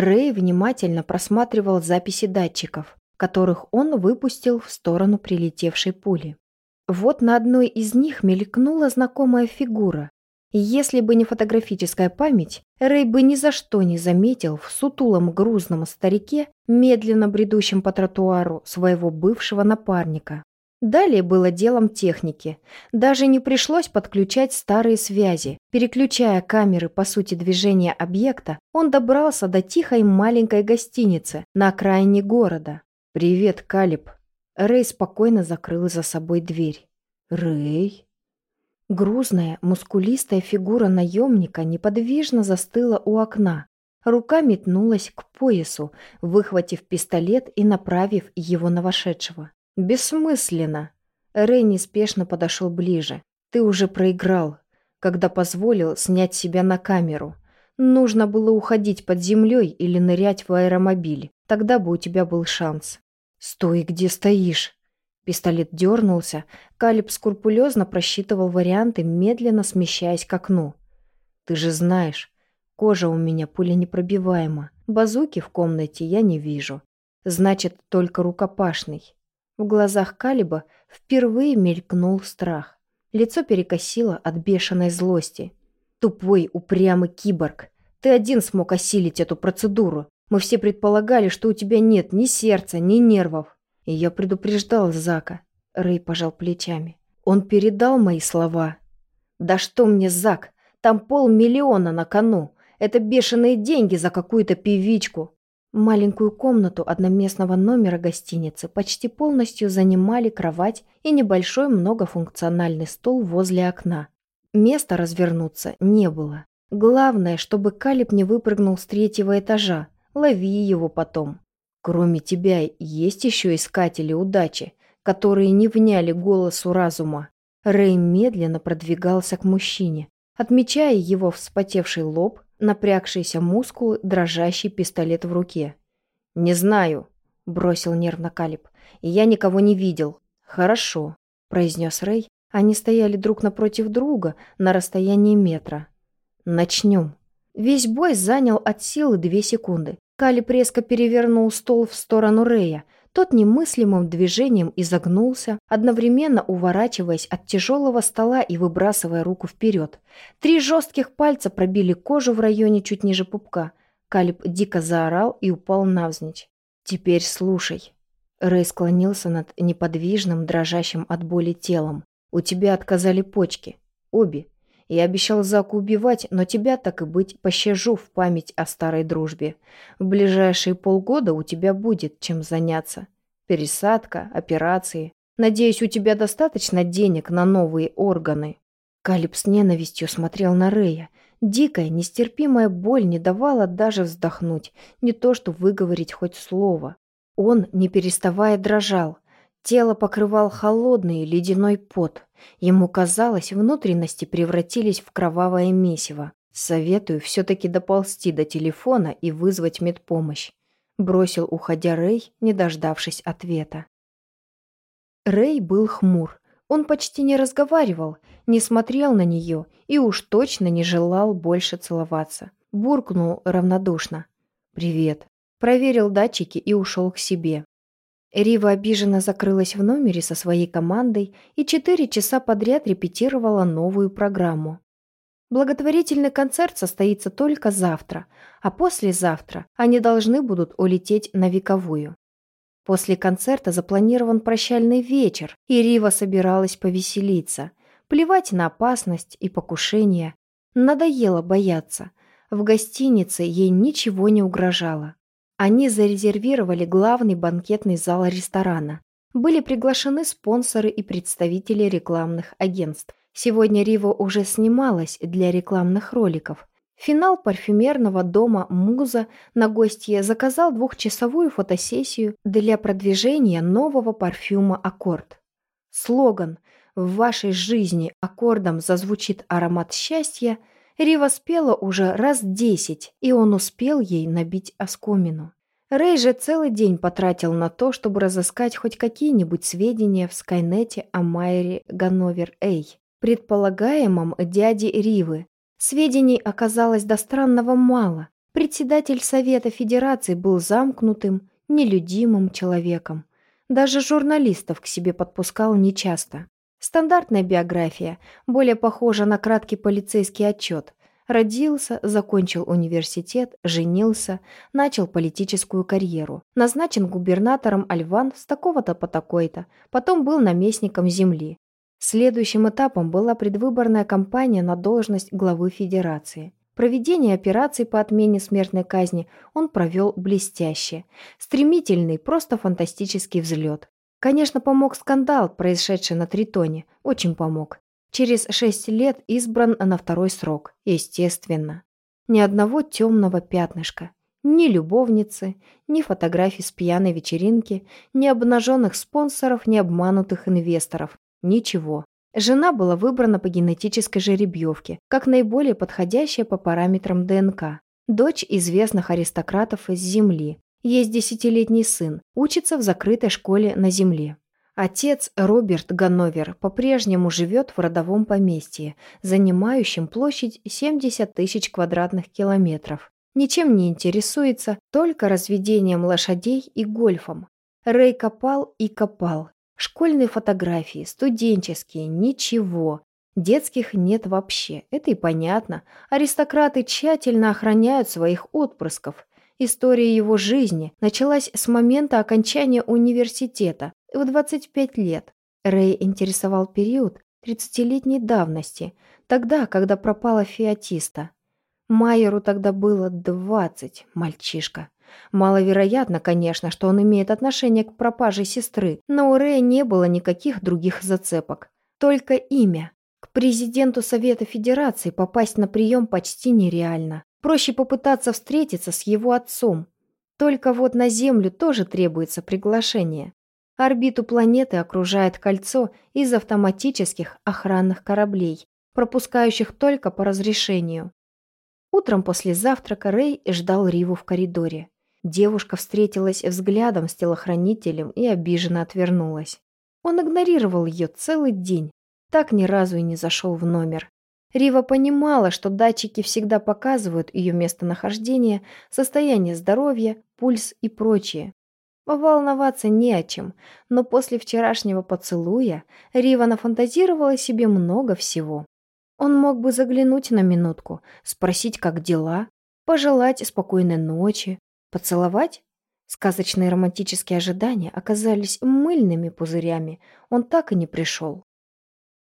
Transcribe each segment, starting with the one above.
Рэй внимательно просматривал записи датчиков, которых он выпустил в сторону прилетевшей пули. Вот на одной из них мелькнула знакомая фигура. Если бы не фотографическая память, Рэй бы ни за что не заметил в сутулом грузном старике, медленно бредущем по тротуару, своего бывшего напарника. Далее было делом техники. Даже не пришлось подключать старые связи. Переключая камеры по сути движения объекта, он добрался до тихой маленькой гостиницы на окраине города. «Привет, Калиб». Рэй спокойно закрыл за собой дверь. «Рэй?» Грузная, мускулистая фигура наемника неподвижно застыла у окна. Рука метнулась к поясу, выхватив пистолет и направив его на вошедшего. «Бессмысленно!» Рэй неспешно подошел ближе. «Ты уже проиграл, когда позволил снять себя на камеру. Нужно было уходить под землей или нырять в аэромобиль. Тогда бы у тебя был шанс». «Стой, где стоишь!» Пистолет дернулся. Калиб скрупулезно просчитывал варианты, медленно смещаясь к окну. «Ты же знаешь, кожа у меня пуленепробиваема. Базуки в комнате я не вижу. Значит, только рукопашный». В глазах Калиба впервые мелькнул страх. Лицо перекосило от бешеной злости. «Тупой, упрямый киборг! Ты один смог осилить эту процедуру. Мы все предполагали, что у тебя нет ни сердца, ни нервов. И я предупреждал Зака. Рэй пожал плечами. Он передал мои слова. Да что мне, Зак? Там полмиллиона на кону. Это бешеные деньги за какую-то певичку. Маленькую комнату одноместного номера гостиницы почти полностью занимали кровать и небольшой многофункциональный стол возле окна. Места развернуться не было. Главное, чтобы Калиб не выпрыгнул с третьего этажа. Лови его потом. Кроме тебя, есть еще искатели удачи, которые не вняли голосу разума. Рэй медленно продвигался к мужчине, отмечая его вспотевший лоб, напрягшиеся мускулы, дрожащий пистолет в руке. «Не знаю», — бросил нервно Калиб, — «и я никого не видел». «Хорошо», — произнес Рэй. Они стояли друг напротив друга на расстоянии метра. «Начнем». Весь бой занял от силы две секунды. Калиб резко перевернул стол в сторону Рея. Тот немыслимым движением изогнулся, одновременно уворачиваясь от тяжелого стола и выбрасывая руку вперед. Три жестких пальца пробили кожу в районе чуть ниже пупка. Калиб дико заорал и упал навзничь. «Теперь слушай». Рэй склонился над неподвижным, дрожащим от боли телом. «У тебя отказали почки. Обе. Я обещал Заку убивать, но тебя, так и быть, пощажу в память о старой дружбе. В ближайшие полгода у тебя будет чем заняться. Пересадка, операции. Надеюсь, у тебя достаточно денег на новые органы». Калиб с ненавистью смотрел на Рея. Дикая, нестерпимая боль не давала даже вздохнуть, не то что выговорить хоть слово. Он, не переставая, дрожал. Тело покрывал холодный ледяной пот. Ему казалось, внутренности превратились в кровавое месиво. Советую все-таки доползти до телефона и вызвать медпомощь. Бросил, уходя Рэй, не дождавшись ответа. Рэй был хмур. Он почти не разговаривал, не смотрел на нее и уж точно не желал больше целоваться. Буркнул равнодушно. «Привет». Проверил датчики и ушел к себе. Рива обиженно закрылась в номере со своей командой и четыре часа подряд репетировала новую программу. Благотворительный концерт состоится только завтра, а послезавтра они должны будут улететь на вековую. После концерта запланирован прощальный вечер, и Рива собиралась повеселиться, плевать на опасность и покушение. Надоело бояться. В гостинице ей ничего не угрожало. Они зарезервировали главный банкетный зал ресторана. Были приглашены спонсоры и представители рекламных агентств. Сегодня Рива уже снималась для рекламных роликов. Финал парфюмерного дома «Муза» на гостье заказал двухчасовую фотосессию для продвижения нового парфюма «Аккорд». Слоган «В вашей жизни аккордом зазвучит аромат счастья» Рива спела уже раз десять, и он успел ей набить оскомину. Рэй же целый день потратил на то, чтобы разыскать хоть какие-нибудь сведения в Скайнете о Майере Ганновер-Эй, предполагаемом дяде Ривы. Сведений оказалось до странного мало. Председатель Совета Федерации был замкнутым, нелюдимым человеком. Даже журналистов к себе подпускал нечасто. Стандартная биография, более похожа на краткий полицейский отчет. Родился, закончил университет, женился, начал политическую карьеру. Назначен губернатором Альван с такого-то по такой-то. Потом был наместником земли. Следующим этапом была предвыборная кампания на должность главы Федерации. Проведение операций по отмене смертной казни он провел блестяще. Стремительный, просто фантастический взлет. Конечно, помог скандал, происшедший на Тритоне. Очень помог. Через шесть лет избран на второй срок. Естественно. Ни одного темного пятнышка. Ни любовницы, ни фотографий с пьяной вечеринки, ни обнаженных спонсоров, ни обманутых инвесторов. Ничего. Жена была выбрана по генетической жеребьевке, как наиболее подходящая по параметрам ДНК. Дочь известных аристократов из Земли. Есть десятилетний сын, учится в закрытой школе на Земле. Отец Роберт Ганновер по-прежнему живет в родовом поместье, занимающем площадь 70 тысяч квадратных километров. Ничем не интересуется, только разведением лошадей и гольфом. Рэй копал и копал, Школьные фотографии, студенческие, ничего. Детских нет вообще, это и понятно. Аристократы тщательно охраняют своих отпрысков. История его жизни началась с момента окончания университета в 25 лет. Рэй интересовал период 30-летней давности, тогда, когда пропала фиатиста. Майеру тогда было 20, мальчишка. Маловероятно, конечно, что он имеет отношение к пропаже сестры, но у Рэя не было никаких других зацепок. Только имя. К президенту Совета Федерации попасть на прием почти нереально. Проще попытаться встретиться с его отцом. Только вот на Землю тоже требуется приглашение. Орбиту планеты окружает кольцо из автоматических охранных кораблей, пропускающих только по разрешению. Утром после завтрака Рэй ждал Риву в коридоре. Девушка встретилась взглядом с телохранителем и обиженно отвернулась. Он игнорировал ее целый день, так ни разу и не зашел в номер. Рива понимала, что датчики всегда показывают ее местонахождение, состояние здоровья, пульс и прочее. Волноваться не о чем, но после вчерашнего поцелуя Рива нафантазировала себе много всего. Он мог бы заглянуть на минутку, спросить, как дела, пожелать спокойной ночи, Поцеловать? Сказочные романтические ожидания оказались мыльными пузырями. Он так и не пришел.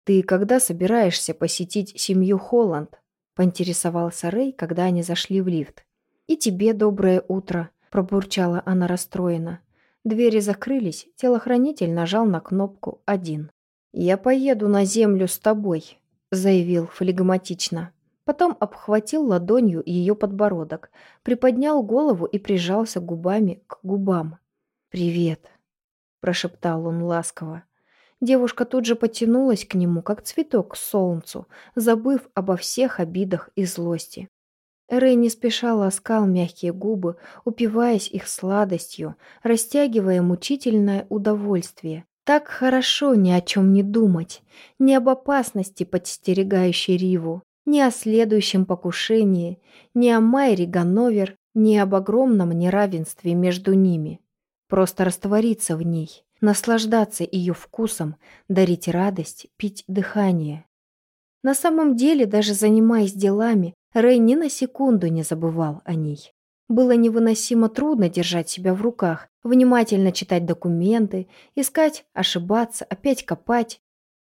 «Ты когда собираешься посетить семью Холланд?» — поинтересовался Рэй, когда они зашли в лифт. «И тебе доброе утро», — пробурчала она расстроена. Двери закрылись, телохранитель нажал на кнопку «один». «Я поеду на землю с тобой», — заявил флегматично. Потом обхватил ладонью ее подбородок, приподнял голову и прижался губами к губам. «Привет», – прошептал он ласково. Девушка тут же потянулась к нему, как цветок к солнцу, забыв обо всех обидах и злости. Рэй не спеша ласкал мягкие губы, упиваясь их сладостью, растягивая мучительное удовольствие. Так хорошо ни о чем не думать, ни об опасности, подстерегающей Риву, ни о следующем покушении, ни о Майре Ганновер, ни об огромном неравенстве между ними. Просто раствориться в ней, наслаждаться ее вкусом, дарить радость, пить дыхание. На самом деле, даже занимаясь делами, Рэй ни на секунду не забывал о ней. Было невыносимо трудно держать себя в руках, внимательно читать документы, искать, ошибаться, опять копать,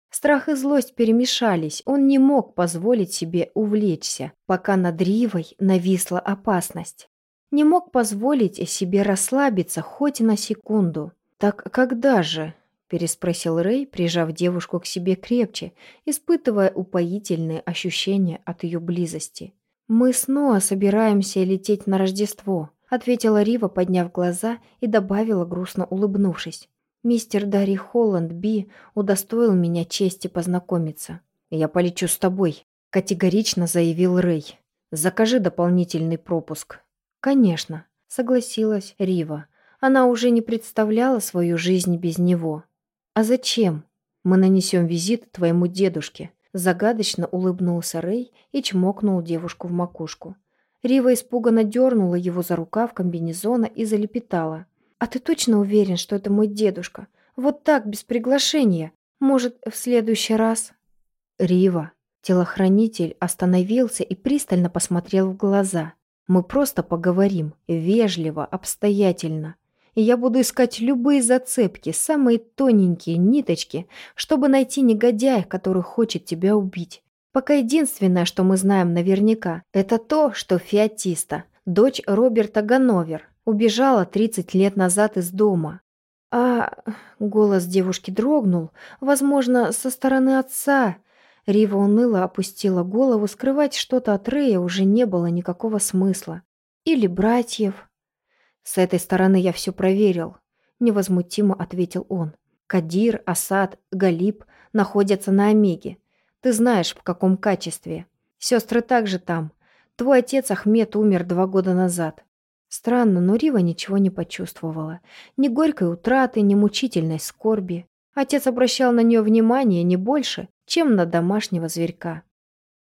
Страх и злость перемешались, он не мог позволить себе увлечься, пока над Ривой нависла опасность. Не мог позволить себе расслабиться хоть на секунду. «Так когда же?» – переспросил Рэй, прижав девушку к себе крепче, испытывая упоительные ощущения от ее близости. «Мы снова собираемся лететь на Рождество», – ответила Рива, подняв глаза и добавила, грустно улыбнувшись. Мистер Дарри Холланд Би удостоил меня чести познакомиться. «Я полечу с тобой», — категорично заявил Рэй. «Закажи дополнительный пропуск». «Конечно», — согласилась Рива. Она уже не представляла свою жизнь без него. «А зачем? Мы нанесем визит твоему дедушке», — загадочно улыбнулся Рэй и чмокнул девушку в макушку. Рива испуганно дернула его за рукав комбинезона и залепетала. «А ты точно уверен, что это мой дедушка? Вот так, без приглашения? Может, в следующий раз?» «Рива». Телохранитель остановился и пристально посмотрел в глаза. «Мы просто поговорим, вежливо, обстоятельно. И я буду искать любые зацепки, самые тоненькие ниточки, чтобы найти негодяя, который хочет тебя убить. Пока единственное, что мы знаем наверняка, это то, что Феотиста, дочь Роберта Ганновер, убежала 30 лет назад из дома. А голос девушки дрогнул, возможно, со стороны отца. Рива уныло опустила голову, скрывать что-то от Рея уже не было никакого смысла. Или братьев. С этой стороны я все проверил, невозмутимо ответил он. Кадир, Асад, Галиб находятся на Омеге. Ты знаешь, в каком качестве. Сестры также там. Твой отец Ахмед умер два года назад. Странно, но Рива ничего не почувствовала. Ни горькой утраты, ни мучительной скорби. Отец обращал на нее внимание не больше, чем на домашнего зверька.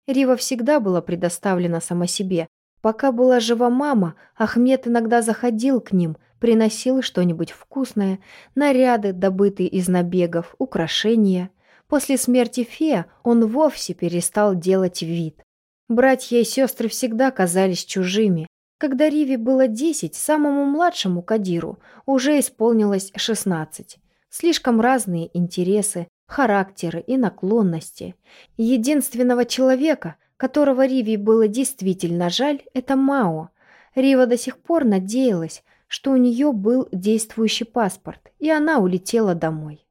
Рива всегда была предоставлена сама себе. Пока была жива мама, Ахмед иногда заходил к ним, приносил что-нибудь вкусное, наряды, добытые из набегов, украшения. После смерти Фея он вовсе перестал делать вид. Братья и сестры всегда казались чужими. Когда Риве было десять, самому младшему Кадиру уже исполнилось шестнадцать. Слишком разные интересы, характеры и наклонности. Единственного человека, которого Риве было действительно жаль, это Мао. Рива до сих пор надеялась, что у нее был действующий паспорт, и она улетела домой.